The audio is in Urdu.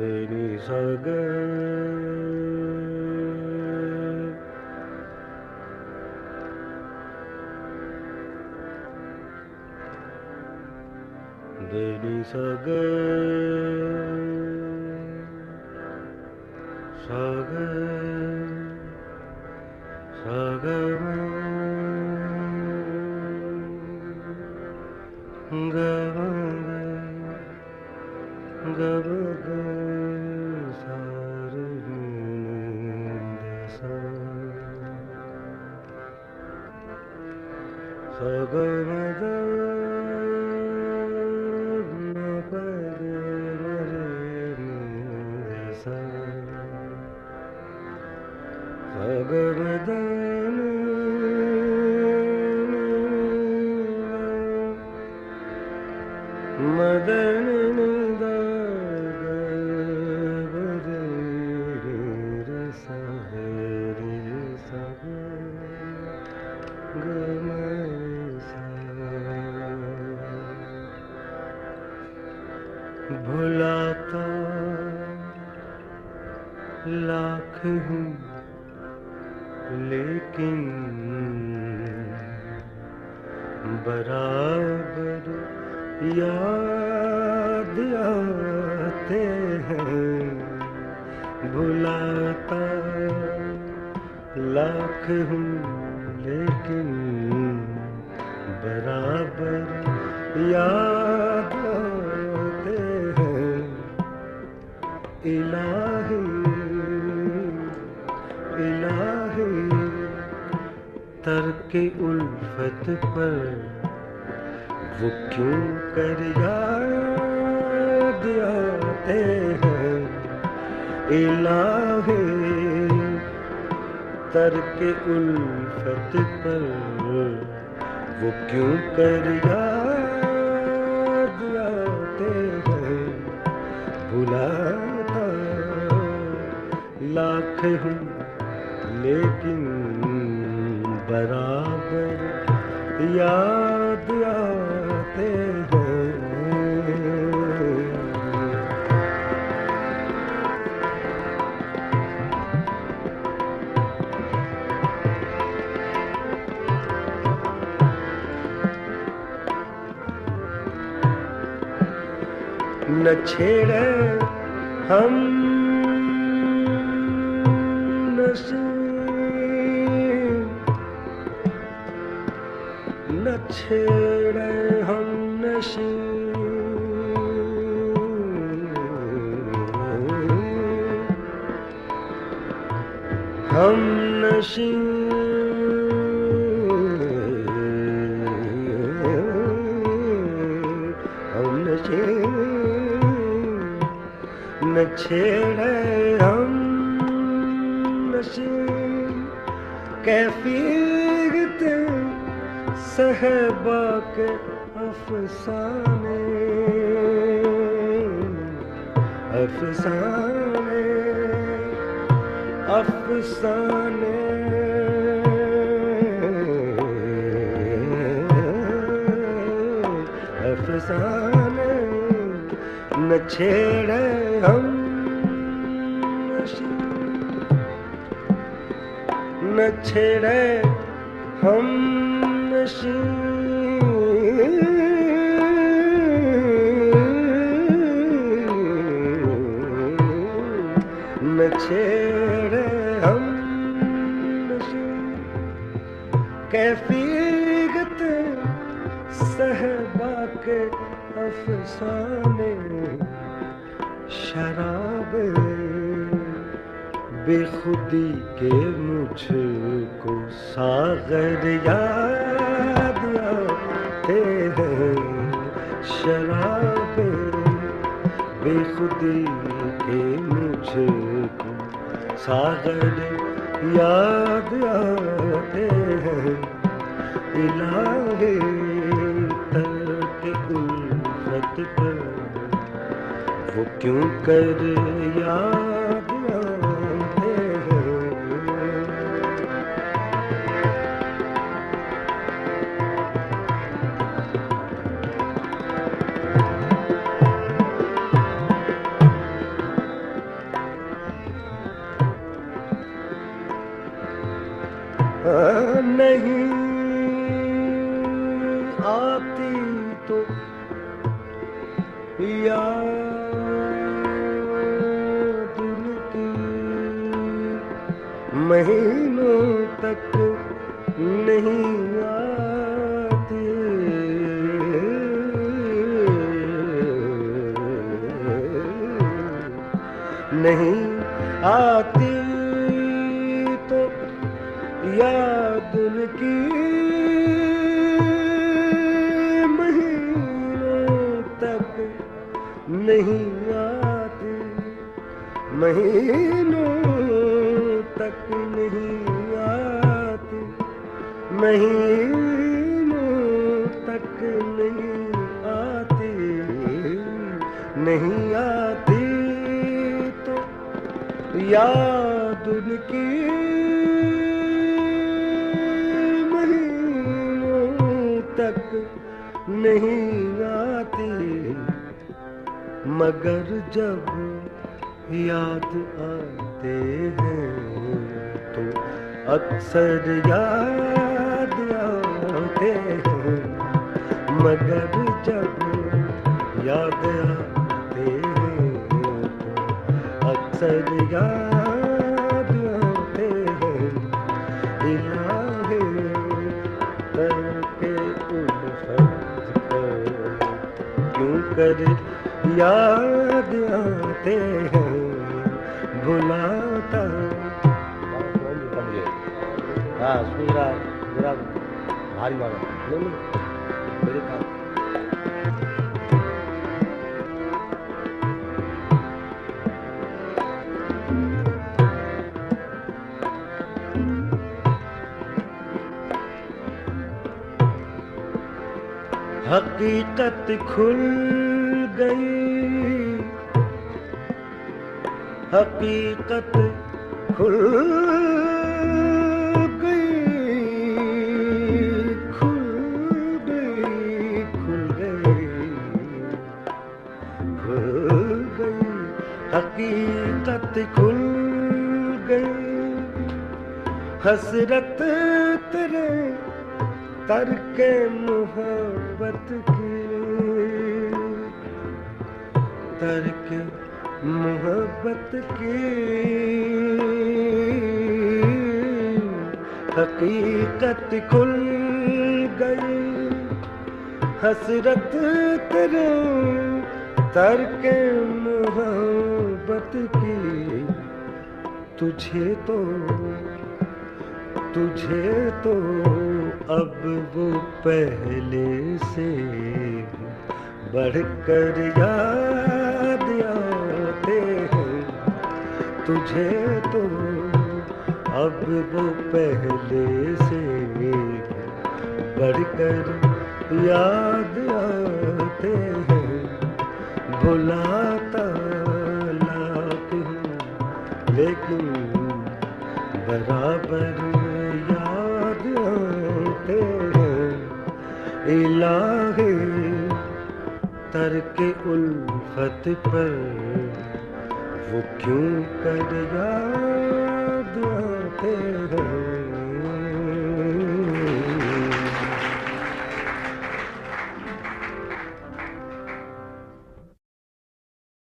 Deni saga Deni saga saga گا بھلاتا لاکھ ہوں لیکن برابر یاد بھلاتا لاکھ ہوں لیکن برابر یاد آتے ہیں۔ الہی الہی، ترک الفت پر وہ کیوں کر یاد آتے ہیں؟ الہی ترک الفت پر وہ کیوں کر یاد آتے ہیں؟ بھلاتا لاکھ ہوں، لیکن برابر یاد آتے نہ چھیڑے ہم نسیم نہ چھیڑے ہم نشین ہم نشین چھیڑے ہم نشین کیفیت صحبا کے افسانے۔ افسانے افسانے۔ افسانے نہ چھیڑے ہم نہ چھیڑے ہم نشین۔ نہ چھیڑے ہم نشین۔ کیفیت صحبا کے افسانے شراب بے خودی کے مجھ کو ساغر یاد آتے ہیں شراب بے خودی کے مجھ کو ساغر یاد آتے ہیں الہی ترک الفت پر وہ کیوں کر یاد مہینوں تک نہیں آتی نہیں آتی تو یاد ان کی مہینوں تک نہیں آتی۔ مہینوں تک نہیں آتی مہینوں تک نہیں آتی نہیں آتی تو یاد ان کی مہینوں تک نہیں آتی۔ مگر جب یاد آتے ہیں اکثر یاد آتے ہیں، مگر جب یاد آتے ہیں اکثر یاد آتے ہیں۔ الہی کر کے کیوں کر یاد آتے ہیں؟ بلاتا ہاں سن رہا بھاری مارا نہیں میرے کام حقیقت کھل گئی حقیقت کھل حقیقت کھل گئی۔ حسرت تیرے ترک محبت کی۔ ترک محبت کی۔ حقیقت کھل گئی۔ حسرت تیرے ترک محبت کی تجھے تو تجھے تو اب وہ پہلے سے بڑھ کر یاد آتے ہیں۔ تجھے تو اب وہ پہلے سے بڑھ کر یاد الہی ترک الفت پر وہ کیوں کر یاد آتے ہیں